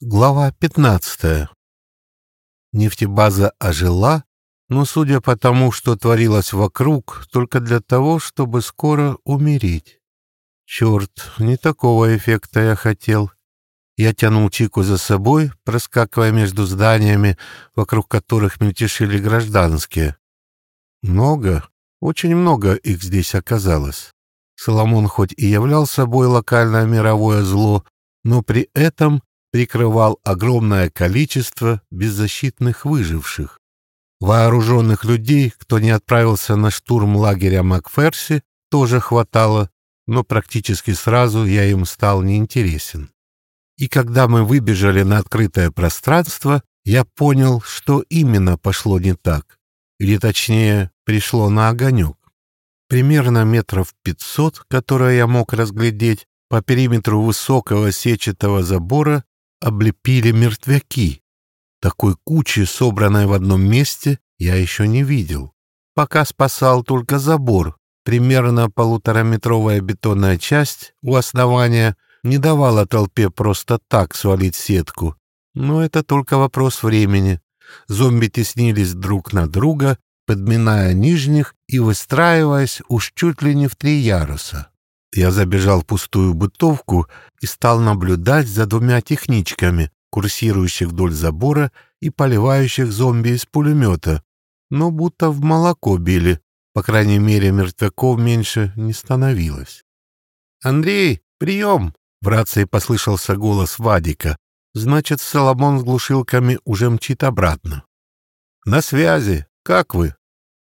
Глава 15. Нефтебаза ожила, но, судя по тому, что творилось вокруг, только для того, чтобы скоро умереть. Черт, не такого эффекта я хотел. Я тянул Чику за собой, проскакивая между зданиями, вокруг которых мельтешили гражданские. Много, очень много их здесь оказалось. Соломон хоть и являл собой локальное мировое зло, но при этом прикрывал огромное количество беззащитных выживших. Вооруженных людей, кто не отправился на штурм лагеря Макферси, тоже хватало, но практически сразу я им стал неинтересен. И когда мы выбежали на открытое пространство, я понял, что именно пошло не так, или точнее, пришло на огонек. Примерно метров пятьсот, которые я мог разглядеть, по периметру высокого сетчатого забора облепили мертвяки. Такой кучи, собранной в одном месте, я еще не видел. Пока спасал только забор. Примерно полутораметровая бетонная часть у основания не давала толпе просто так свалить сетку. Но это только вопрос времени. Зомби теснились друг на друга, подминая нижних и выстраиваясь уж чуть ли не в три яруса. Я забежал в пустую бытовку и стал наблюдать за двумя техничками, курсирующих вдоль забора и поливающих зомби из пулемета, но будто в молоко били, по крайней мере, мертвяков меньше не становилось. «Андрей, прием!» — в рации послышался голос Вадика. Значит, Соломон с глушилками уже мчит обратно. «На связи. Как вы?»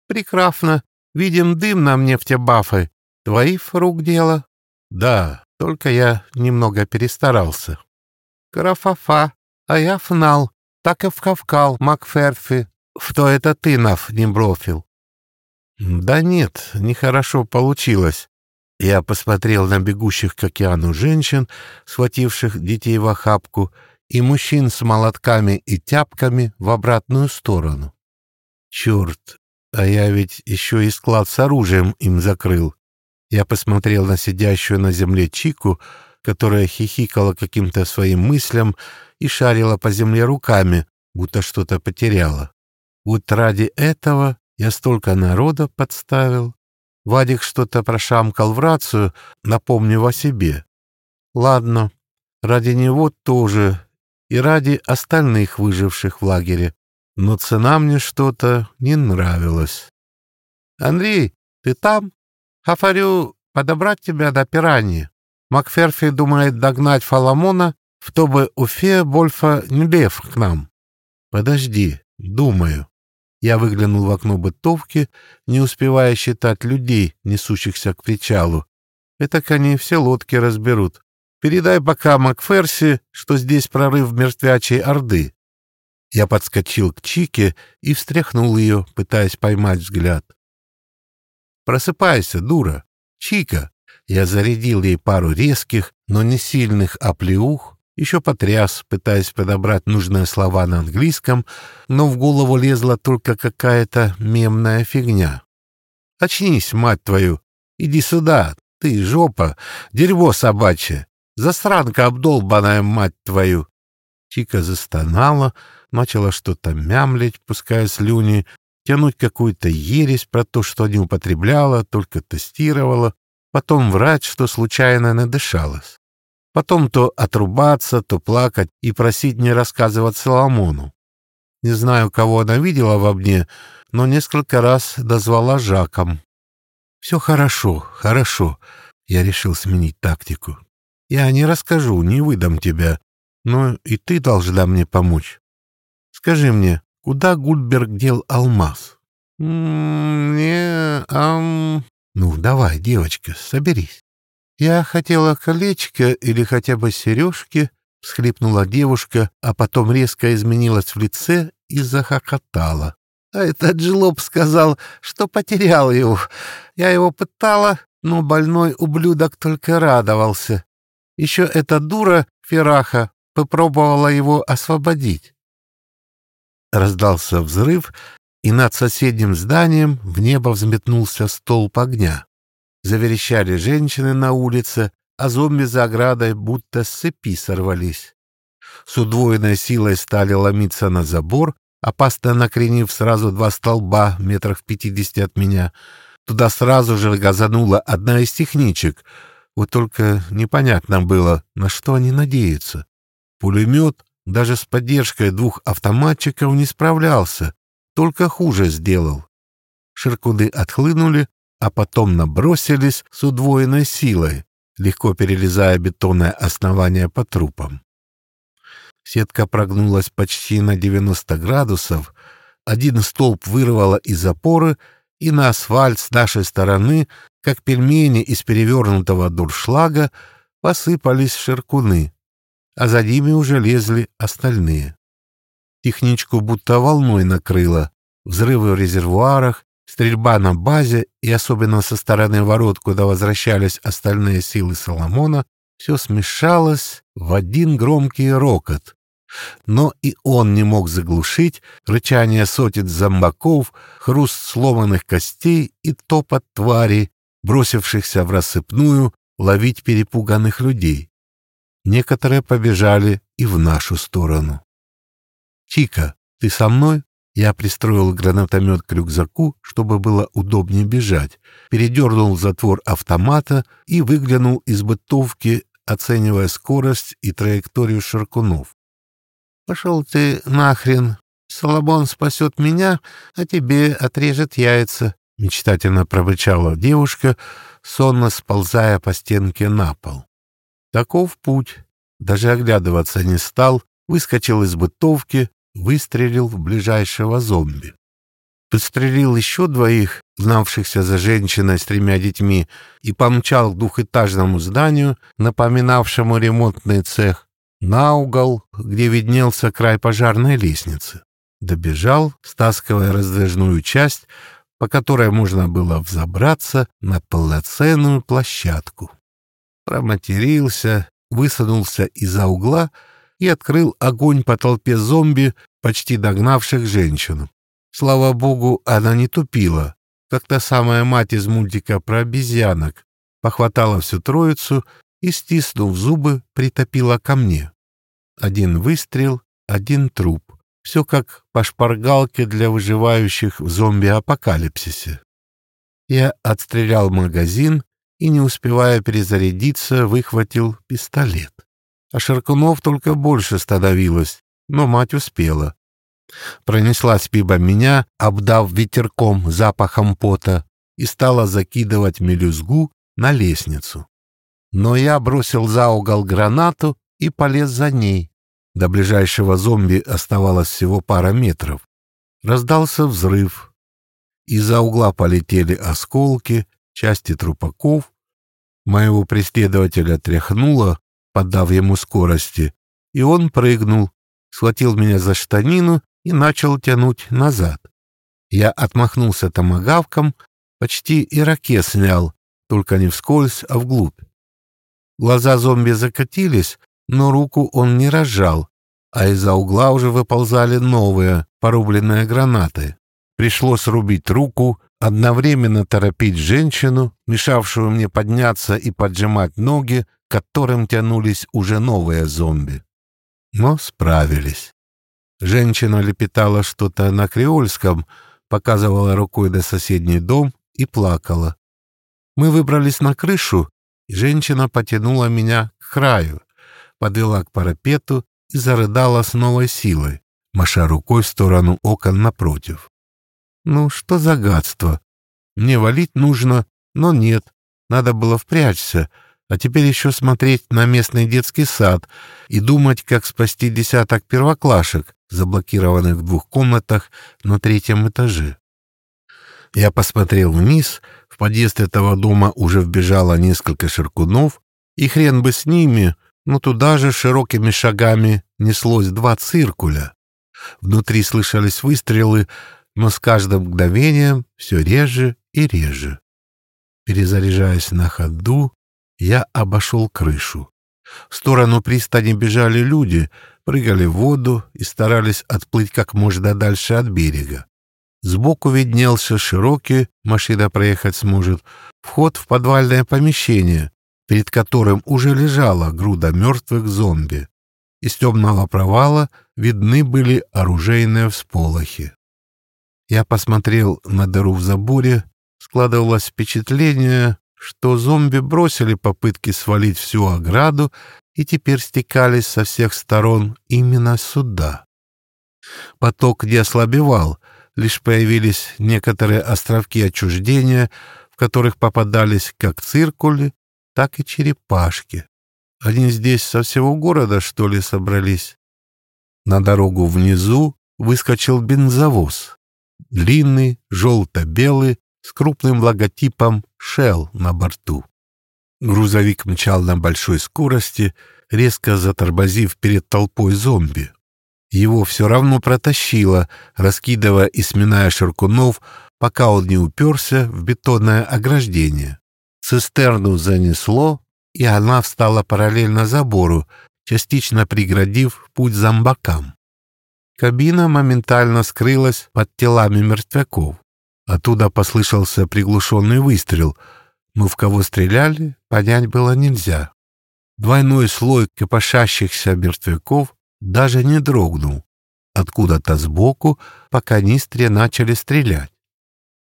«Прекрасно. Видим дым на нефтебафы. Твоих рук дело? Да, только я немного перестарался. Крафафа, а я фнал, так и вкавкал Макферфи, что это ты нав не бросил. Да нет, нехорошо получилось. Я посмотрел на бегущих к океану женщин, схвативших детей в охапку, и мужчин с молотками и тяпками в обратную сторону. Черт, а я ведь еще и склад с оружием им закрыл. Я посмотрел на сидящую на земле Чику, которая хихикала каким-то своим мыслям и шарила по земле руками, будто что-то потеряла. Вот ради этого я столько народа подставил. Вадик что-то прошамкал в рацию, напомнив о себе. Ладно, ради него тоже и ради остальных выживших в лагере. Но цена мне что-то не нравилась. «Андрей, ты там?» Хафарю подобрать тебя до пираньи. Макферфи думает догнать Фаламона, чтобы Уфе Больфа не лев к нам. Подожди, думаю. Я выглянул в окно бытовки, не успевая считать людей, несущихся к причалу. Это они все лодки разберут. Передай пока Макферси, что здесь прорыв мертвячей орды. Я подскочил к Чике и встряхнул ее, пытаясь поймать взгляд. Просыпайся, дура! Чика!» Я зарядил ей пару резких, но не сильных оплеух, еще потряс, пытаясь подобрать нужные слова на английском, но в голову лезла только какая-то мемная фигня. «Очнись, мать твою! Иди сюда! Ты жопа! Дерьмо собачье! Засранка обдолбанная, мать твою!» Чика застонала, начала что-то мямлить, пуская слюни, тянуть какую-то ересь про то, что не употребляла, только тестировала, потом врать, что случайно надышалась. Потом то отрубаться, то плакать и просить не рассказывать Соломону. Не знаю, кого она видела во мне, но несколько раз дозвала Жаком. «Все хорошо, хорошо», — я решил сменить тактику. «Я не расскажу, не выдам тебя, но и ты должна мне помочь. Скажи мне, Куда Гульберг дел алмаз? «Не, ам...» «Ну, давай, девочка, соберись». «Я хотела колечко или хотя бы сережки», — всхлипнула девушка, а потом резко изменилась в лице и захохотала. «А этот жлоб сказал, что потерял его. Я его пытала, но больной ублюдок только радовался. Еще эта дура, Фераха, попробовала его освободить. Раздался взрыв, и над соседним зданием в небо взметнулся столб огня. Заверещали женщины на улице, а зомби за оградой будто с цепи сорвались. с удвоенной силой стали ломиться на забор, опасно накренив сразу два столба метрах в пятидесяти от меня. Туда сразу же газанула одна из техничек. Вот только непонятно было, на что они надеются. Пулемет даже с поддержкой двух автоматчиков не справлялся, только хуже сделал. Ширкуны отхлынули, а потом набросились с удвоенной силой, легко перелезая бетонное основание по трупам. Сетка прогнулась почти на 90 градусов, один столб вырвало из опоры, и на асфальт с нашей стороны, как пельмени из перевернутого дуршлага, посыпались ширкуны, а за ними уже лезли остальные. Техничку будто волной накрыло, взрывы в резервуарах, стрельба на базе и особенно со стороны ворот, куда возвращались остальные силы Соломона, все смешалось в один громкий рокот. Но и он не мог заглушить рычание сотен зомбаков, хруст сломанных костей и топот твари, бросившихся в рассыпную ловить перепуганных людей. Некоторые побежали и в нашу сторону. «Чика, ты со мной?» Я пристроил гранатомет к рюкзаку, чтобы было удобнее бежать, передернул затвор автомата и выглянул из бытовки, оценивая скорость и траекторию Шаркунов. «Пошел ты нахрен! Соломон спасет меня, а тебе отрежет яйца!» — мечтательно пробычала девушка, сонно сползая по стенке на пол. Таков путь. Даже оглядываться не стал, выскочил из бытовки, выстрелил в ближайшего зомби. Подстрелил еще двоих, знавшихся за женщиной с тремя детьми, и помчал к двухэтажному зданию, напоминавшему ремонтный цех, на угол, где виднелся край пожарной лестницы. Добежал, стаскивая раздвижную часть, по которой можно было взобраться на полноценную площадку. Проматерился, высунулся из-за угла и открыл огонь по толпе зомби, почти догнавших женщину. Слава богу, она не тупила, как та самая мать из мультика про обезьянок, похватала всю троицу и, стиснув зубы, притопила ко мне. Один выстрел, один труп. Все как по шпаргалке для выживающих в зомби-апокалипсисе. Я отстрелял магазин и, не успевая перезарядиться, выхватил пистолет. А Шаркунов только больше становилось, но мать успела. Пронеслась мимо меня, обдав ветерком запахом пота, и стала закидывать мелюзгу на лестницу. Но я бросил за угол гранату и полез за ней. До ближайшего зомби оставалось всего пара метров. Раздался взрыв. Из-за угла полетели осколки, части трупаков. Моего преследователя тряхнуло, подав ему скорости, и он прыгнул, схватил меня за штанину и начал тянуть назад. Я отмахнулся томогавком, почти и раке снял, только не вскользь, а вглубь. Глаза зомби закатились, но руку он не разжал, а из-за угла уже выползали новые, порубленные гранаты. Пришлось рубить руку, одновременно торопить женщину, мешавшую мне подняться и поджимать ноги, которым тянулись уже новые зомби. Но справились. Женщина лепетала что-то на креольском, показывала рукой на соседний дом и плакала. Мы выбрались на крышу, и женщина потянула меня к краю, подвела к парапету и зарыдала с новой силой, маша рукой в сторону окон напротив. Ну, что за гадство? Мне валить нужно, но нет, надо было впрячься, а теперь еще смотреть на местный детский сад и думать, как спасти десяток первоклашек, заблокированных в двух комнатах на третьем этаже. Я посмотрел вниз, в подъезд этого дома уже вбежало несколько ширкунов, и хрен бы с ними, но туда же широкими шагами неслось два циркуля. Внутри слышались выстрелы, но с каждым мгновением все реже и реже. Перезаряжаясь на ходу, я обошел крышу. В сторону пристани бежали люди, прыгали в воду и старались отплыть как можно дальше от берега. Сбоку виднелся широкий, машина проехать сможет, вход в подвальное помещение, перед которым уже лежала груда мертвых зомби. Из темного провала видны были оружейные всполохи. Я посмотрел на дыру в заборе, складывалось впечатление, что зомби бросили попытки свалить всю ограду и теперь стекались со всех сторон именно сюда. Поток не ослабевал, лишь появились некоторые островки отчуждения, в которых попадались как циркули, так и черепашки. Они здесь со всего города, что ли, собрались? На дорогу внизу выскочил бензовоз. Длинный, желто-белый, с крупным логотипом «Shell» на борту. Грузовик мчал на большой скорости, резко затормозив перед толпой зомби. Его все равно протащило, раскидывая и сминая Ширкунов, пока он не уперся в бетонное ограждение. Цистерну занесло, и она встала параллельно забору, частично преградив путь зомбакам. Кабина моментально скрылась под телами мертвяков. Оттуда послышался приглушенный выстрел, но в кого стреляли, понять было нельзя. Двойной слой копошащихся мертвяков даже не дрогнул. Откуда-то сбоку по канистре начали стрелять.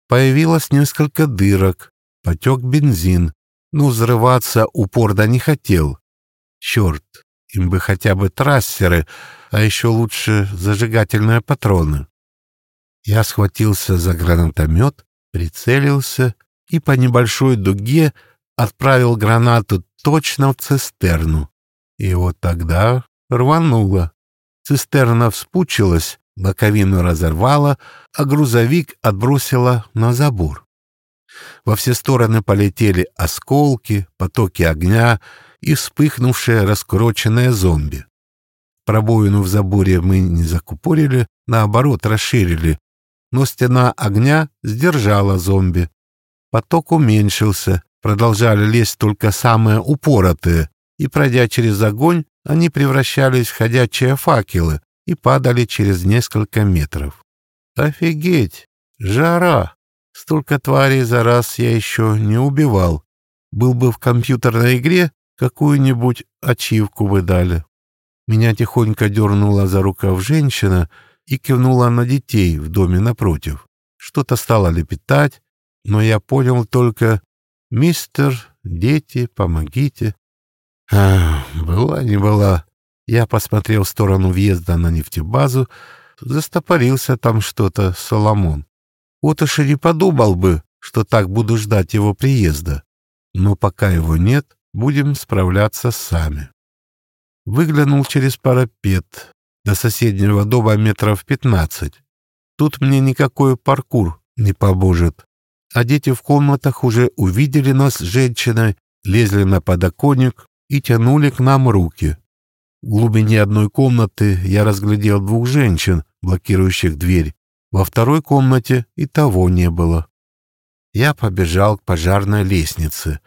Появилось несколько дырок, потек бензин, но взрываться упорно не хотел. Черт, им бы хотя бы трассеры, а еще лучше зажигательные патроны. Я схватился за гранатомет, прицелился и по небольшой дуге отправил гранату точно в цистерну. И вот тогда рвануло. Цистерна вспучилась, боковину разорвала, а грузовик отбросила на забор. Во все стороны полетели осколки, потоки огня и вспыхнувшие раскуроченные зомби. Пробоину в заборе мы не закупорили, наоборот, расширили, но стена огня сдержала зомби. Поток уменьшился, продолжали лезть только самые упоротые, и, пройдя через огонь, они превращались в ходячие факелы и падали через несколько метров. Офигеть! Жара! Столько тварей за раз я еще не убивал. Был бы в компьютерной игре, какую-нибудь ачивку бы дали. Меня тихонько дернула за рукав женщина и кивнула на детей в доме напротив. Что-то стало лепетать, но я понял только «Мистер, дети, помогите». А, была не была. Я посмотрел в сторону въезда на нефтебазу, застопорился там что-то Соломон. Вот и не подумал бы, что так буду ждать его приезда. Но пока его нет, будем справляться сами. Выглянул через парапет. До соседнего дома метров пятнадцать. Тут мне никакой паркур не поможет. А дети в комнатах уже увидели нас с женщиной, лезли на подоконник и тянули к нам руки. В глубине одной комнаты я разглядел двух женщин, блокирующих дверь. Во второй комнате и того не было. Я побежал к пожарной лестнице.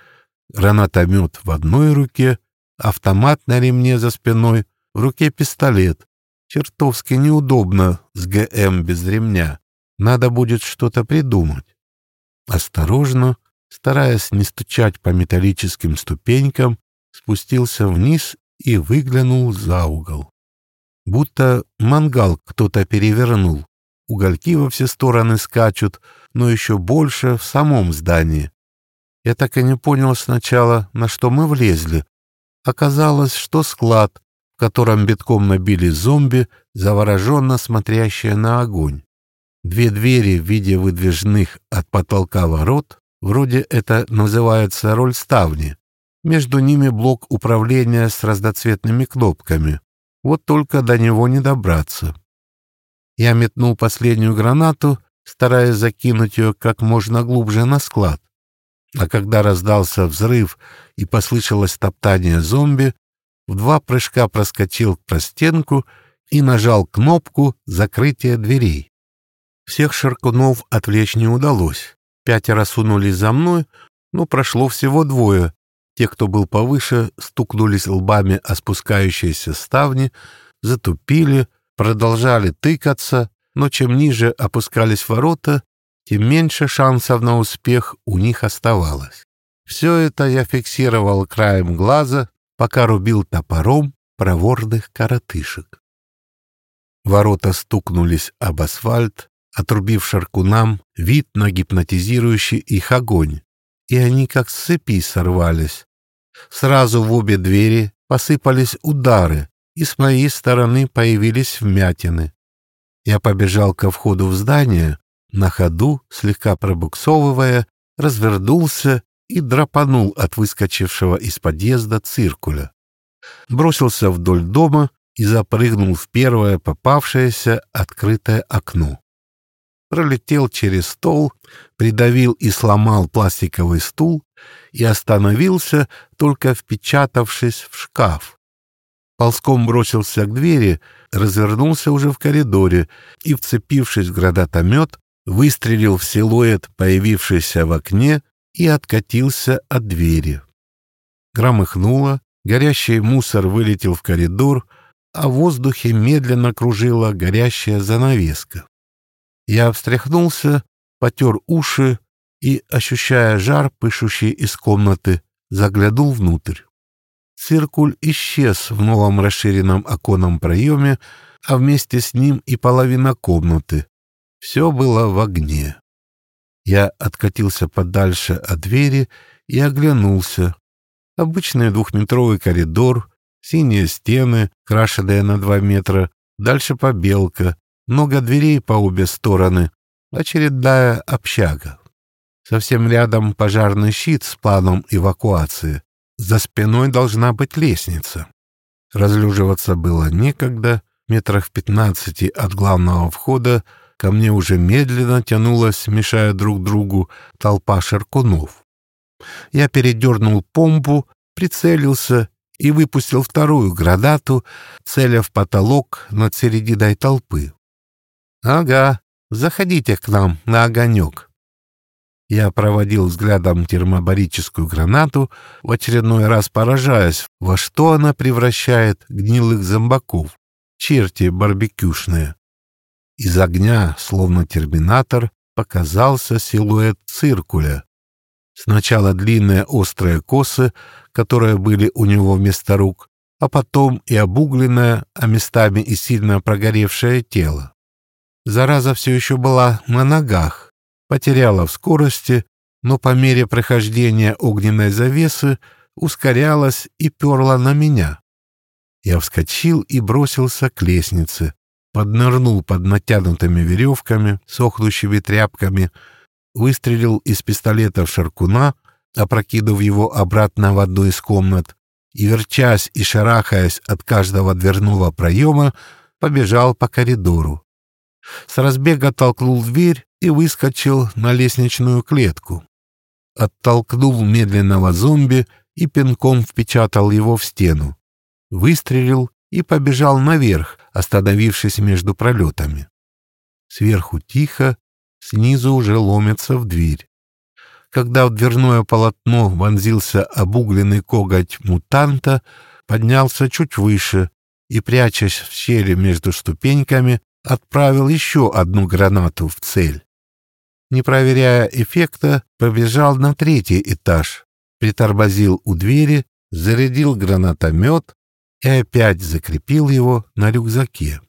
Гранатомет в одной руке, автомат на ремне за спиной, в руке пистолет. Чертовски неудобно с ГМ без ремня. Надо будет что-то придумать. Осторожно, стараясь не стучать по металлическим ступенькам, спустился вниз и выглянул за угол. Будто мангал кто-то перевернул угольки во все стороны скачут, но еще больше в самом здании. Я так и не понял сначала, на что мы влезли. Оказалось, что склад, в котором битком набили зомби, завороженно смотрящие на огонь. Две двери в виде выдвижных от потолка ворот, вроде это называется роль ставни. Между ними блок управления с разноцветными кнопками. Вот только до него не добраться. Я метнул последнюю гранату, стараясь закинуть ее как можно глубже на склад. А когда раздался взрыв и послышалось топтание зомби, в два прыжка проскочил к простенку и нажал кнопку закрытия дверей. Всех шаркунов отвлечь не удалось. Пятеро сунулись за мной, но прошло всего двое. Те, кто был повыше, стукнулись лбами о спускающиеся ставни, затупили, продолжали тыкаться, но чем ниже опускались ворота, тем меньше шансов на успех у них оставалось. Все это я фиксировал краем глаза, пока рубил топором проворных коротышек. Ворота стукнулись об асфальт, отрубив шаркунам вид на гипнотизирующий их огонь, и они как с цепи сорвались. Сразу в обе двери посыпались удары, и с моей стороны появились вмятины. Я побежал ко входу в здание, на ходу, слегка пробуксовывая, развернулся и драпанул от выскочившего из подъезда циркуля. Бросился вдоль дома и запрыгнул в первое попавшееся открытое окно. Пролетел через стол, придавил и сломал пластиковый стул и остановился, только впечатавшись в шкаф. Ползком бросился к двери, развернулся уже в коридоре и, вцепившись в градатомет, выстрелил в силуэт, появившийся в окне, и откатился от двери. Громыхнуло, горящий мусор вылетел в коридор, а в воздухе медленно кружила горящая занавеска. Я встряхнулся, потер уши и, ощущая жар, пышущий из комнаты, заглянул внутрь. Циркуль исчез в новом расширенном оконном проеме, а вместе с ним и половина комнаты. Все было в огне. Я откатился подальше от двери и оглянулся. Обычный двухметровый коридор, синие стены, крашеные на два метра, дальше побелка, много дверей по обе стороны, очередная общага. Совсем рядом пожарный щит с планом эвакуации. За спиной должна быть лестница. Разлюживаться было некогда, метрах в пятнадцати от главного входа ко мне уже медленно тянулась, мешая друг другу, толпа шаркунов. Я передернул помпу, прицелился и выпустил вторую градату, целя в потолок над серединой толпы. «Ага, заходите к нам на огонек». Я проводил взглядом термобарическую гранату, в очередной раз поражаясь, во что она превращает гнилых зомбаков, черти барбекюшные. Из огня, словно терминатор, показался силуэт циркуля. Сначала длинные острые косы, которые были у него вместо рук, а потом и обугленное, а местами и сильно прогоревшее тело. Зараза все еще была на ногах, потеряла в скорости, но по мере прохождения огненной завесы ускорялась и перла на меня. Я вскочил и бросился к лестнице, поднырнул под натянутыми веревками, сохнущими тряпками, выстрелил из пистолета в Шаркуна, опрокидывая его обратно в одну из комнат, и, верчась и шарахаясь от каждого дверного проема, побежал по коридору. С разбега толкнул дверь и выскочил на лестничную клетку. Оттолкнул медленного зомби и пинком впечатал его в стену. Выстрелил и побежал наверх, остановившись между пролетами. Сверху тихо, снизу уже ломится в дверь. Когда в дверное полотно вонзился обугленный коготь мутанта, поднялся чуть выше и, прячась в щели между ступеньками, отправил еще одну гранату в цель. Не проверяя эффекта, побежал на третий этаж, притормозил у двери, зарядил гранатомет и опять закрепил его на рюкзаке.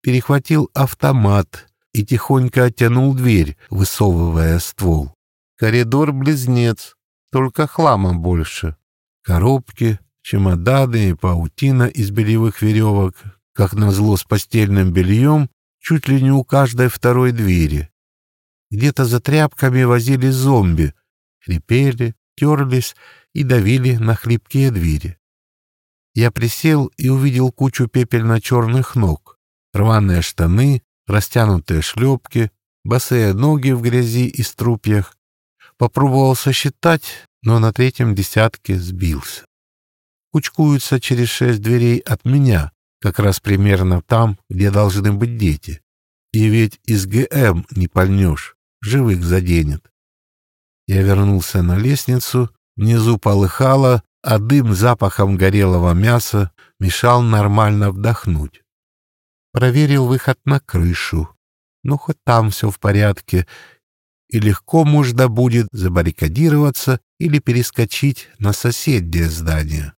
Перехватил автомат и тихонько оттянул дверь, высовывая ствол. Коридор-близнец, только хлама больше. Коробки, чемоданы и паутина из белевых веревок, как назло с постельным бельем, чуть ли не у каждой второй двери. Где-то за тряпками возили зомби, хрипели, терлись и давили на хлипкие двери. Я присел и увидел кучу пепельно-черных ног, рваные штаны, растянутые шлепки, босые ноги в грязи и струпьях. Попробовал сосчитать, но на третьем десятке сбился. Кучкуются через шесть дверей от меня, как раз примерно там, где должны быть дети. И ведь из ГМ не пальнешь, живых заденет. Я вернулся на лестницу, внизу полыхало, а дым запахом горелого мяса мешал нормально вдохнуть. Проверил выход на крышу. Ну, хоть там все в порядке, и легко можно будет забаррикадироваться или перескочить на соседнее здание.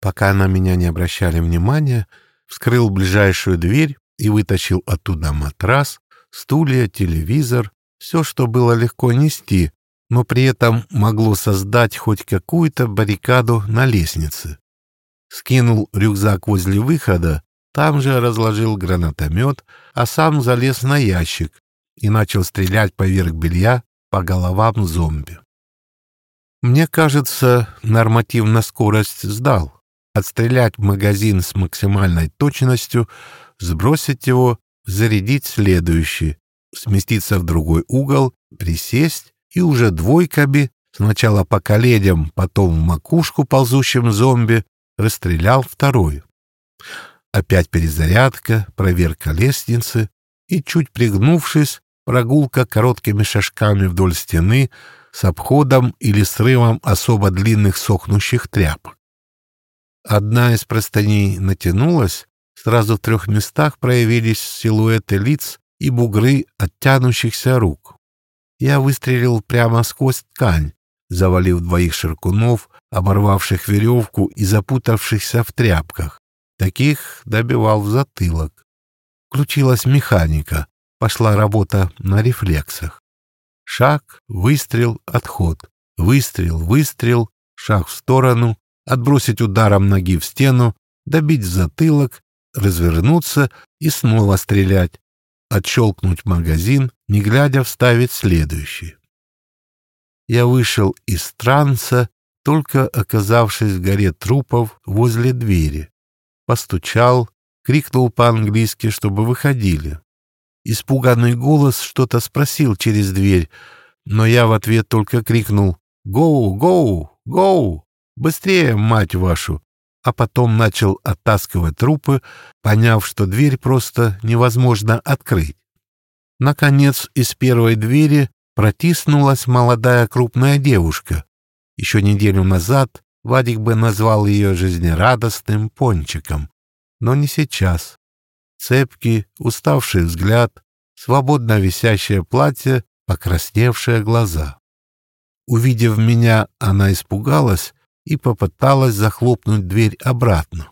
Пока на меня не обращали внимания, вскрыл ближайшую дверь и вытащил оттуда матрас, стулья, телевизор, все, что было легко нести, но при этом могло создать хоть какую-то баррикаду на лестнице. Скинул рюкзак возле выхода, там же разложил гранатомет, а сам залез на ящик и начал стрелять поверх белья по головам зомби. Мне кажется, норматив на скорость сдал. Отстрелять магазин с максимальной точностью, сбросить его, зарядить следующий, сместиться в другой угол, присесть и уже двойками, сначала по коленям, потом в макушку ползущим зомби, расстрелял второй. Опять перезарядка, проверка лестницы и, чуть пригнувшись, прогулка короткими шажками вдоль стены с обходом или срывом особо длинных сохнущих тряпок. Одна из простыней натянулась, сразу в трех местах проявились силуэты лиц и бугры оттянущихся рук. Я выстрелил прямо сквозь ткань, завалив двоих ширкунов, оборвавших веревку и запутавшихся в тряпках. Таких добивал в затылок. Включилась механика, пошла работа на рефлексах. Шаг, выстрел, отход. Выстрел, выстрел, шаг в сторону, отбросить ударом ноги в стену, добить в затылок, развернуться и снова стрелять, отщелкнуть магазин, не глядя вставить следующий. Я вышел из транса, только оказавшись в горе трупов возле двери. Постучал, крикнул по-английски, чтобы выходили. Испуганный голос что-то спросил через дверь, но я в ответ только крикнул «Гоу! Гоу! Гоу! Быстрее, мать вашу!» А потом начал оттаскивать трупы, поняв, что дверь просто невозможно открыть. Наконец, из первой двери протиснулась молодая крупная девушка. Еще неделю назад Вадик бы назвал ее жизнерадостным пончиком, но не сейчас цепкий, уставший взгляд, свободно висящее платье, покрасневшие глаза. Увидев меня, она испугалась и попыталась захлопнуть дверь обратно.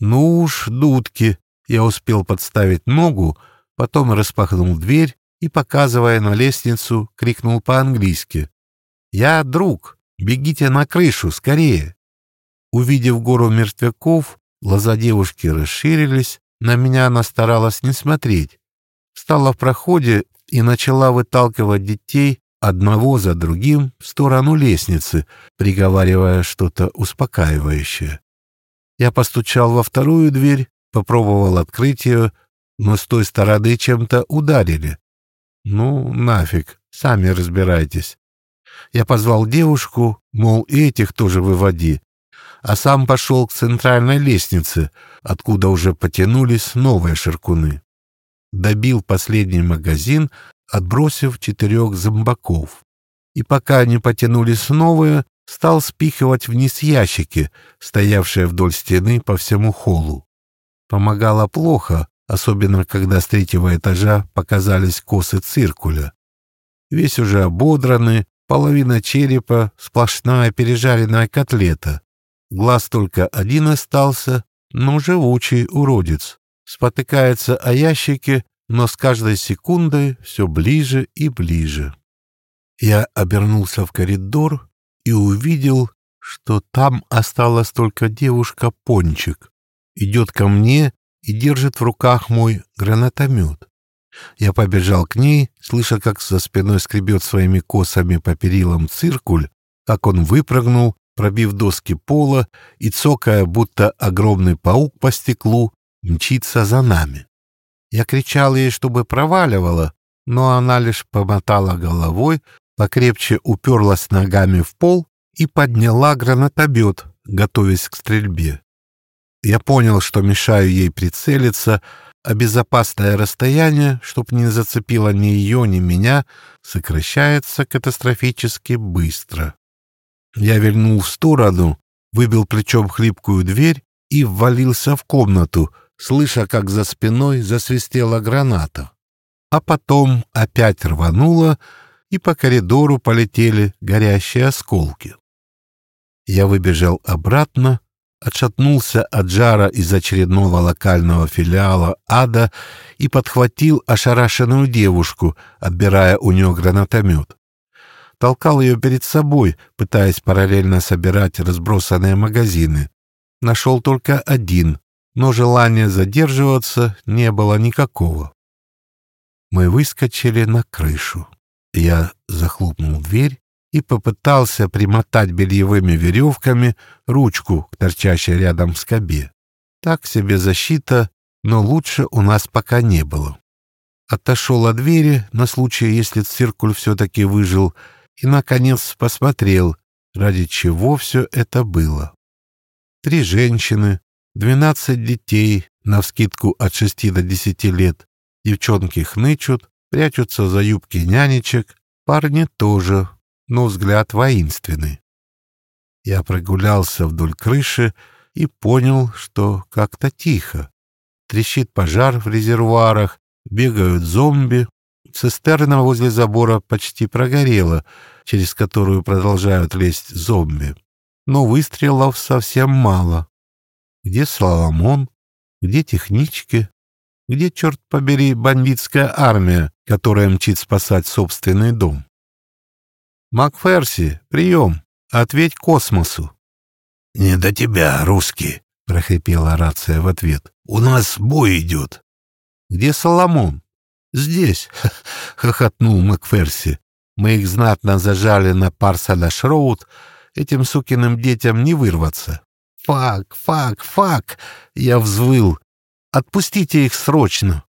Ну уж, дудки, я успел подставить ногу, потом распахнул дверь и, показывая на лестницу, крикнул по-английски. «Я друг! Бегите на крышу, скорее!» Увидев гору мертвяков, глаза девушки расширились, на меня она старалась не смотреть. Встала в проходе и начала выталкивать детей одного за другим в сторону лестницы, приговаривая что-то успокаивающее. Я постучал во вторую дверь, попробовал открыть ее, но с той стороны чем-то ударили. Ну, нафиг, сами разбирайтесь. Я позвал девушку, мол, этих тоже выводи, а сам пошел к центральной лестнице, откуда уже потянулись новые ширкуны. Добил последний магазин, отбросив четырех зомбаков. И пока они потянулись новые, стал спихивать вниз ящики, стоявшие вдоль стены по всему холлу. Помогало плохо, особенно когда с третьего этажа показались косы циркуля. Весь уже ободранный, половина черепа, сплошная пережаренная котлета. Глаз только один остался, но живучий уродец. Спотыкается о ящике, но с каждой секундой все ближе и ближе. Я обернулся в коридор и увидел, что там осталась только девушка-пончик. Идет ко мне и держит в руках мой гранатомет. Я побежал к ней, слыша, как за спиной скребет своими косами по перилам циркуль, как он выпрыгнул пробив доски пола и цокая, будто огромный паук по стеклу, мчится за нами. Я кричал ей, чтобы проваливала, но она лишь помотала головой, покрепче уперлась ногами в пол и подняла гранатобет, готовясь к стрельбе. Я понял, что мешаю ей прицелиться, а безопасное расстояние, чтоб не зацепило ни ее, ни меня, сокращается катастрофически быстро. Я вильнул в сторону, выбил плечом хлипкую дверь и ввалился в комнату, слыша, как за спиной засвистела граната. А потом опять рвануло, и по коридору полетели горящие осколки. Я выбежал обратно, отшатнулся от жара из очередного локального филиала ада и подхватил ошарашенную девушку, отбирая у нее гранатомет. Толкал ее перед собой, пытаясь параллельно собирать разбросанные магазины. Нашел только один, но желания задерживаться не было никакого. Мы выскочили на крышу. Я захлопнул дверь и попытался примотать бельевыми веревками ручку к торчащей рядом скобе. Так себе защита, но лучше у нас пока не было. Отошел от двери на случай, если циркуль все-таки выжил, и, наконец, посмотрел, ради чего все это было. Три женщины, двенадцать детей, навскидку от шести до десяти лет, девчонки хнычут, прячутся за юбки нянечек, парни тоже, но взгляд воинственный. Я прогулялся вдоль крыши и понял, что как-то тихо. Трещит пожар в резервуарах, бегают зомби. Цистерна возле забора почти прогорела, через которую продолжают лезть зомби. Но выстрелов совсем мало. Где Соломон? Где технички? Где, черт побери, бандитская армия, которая мчит спасать собственный дом? «Макферси, прием! Ответь космосу!» «Не до тебя, русский!» — прохрипела рация в ответ. «У нас бой идет!» «Где Соломон?» «Здесь!» — хохотнул Макферси. «Мы их знатно зажали на Парсадаш-Роуд. Этим сукиным детям не вырваться!» «Fuck, fuck, fuck!» — я взвыл. «Отпустите их срочно!»